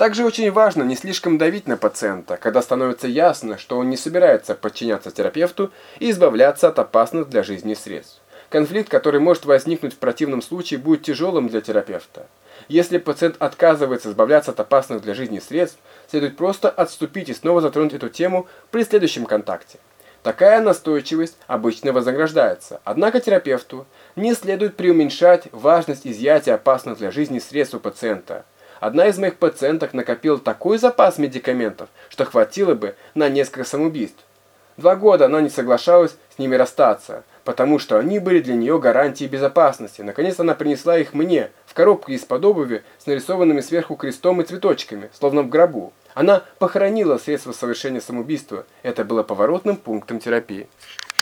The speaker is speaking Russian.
Также очень важно не слишком давить на пациента, когда становится ясно, что он не собирается подчиняться терапевту и избавляться от опасных для жизни средств. Конфликт, который может возникнуть в противном случае, будет тяжелым для терапевта. Если пациент отказывается избавляться от опасных для жизни средств, следует просто отступить и снова затронуть эту тему при следующем контакте. Такая настойчивость обычно вознаграждается, однако терапевту не следует преуменьшать важность изъятия опасных для жизни средств у пациента. Одна из моих пациенток накопила такой запас медикаментов, что хватило бы на несколько самоубийств. Два года она не соглашалась с ними расстаться, потому что они были для нее гарантией безопасности. Наконец она принесла их мне, в коробке из-под обуви с нарисованными сверху крестом и цветочками, словно в гробу. Она похоронила средства совершения самоубийства. Это было поворотным пунктом терапии.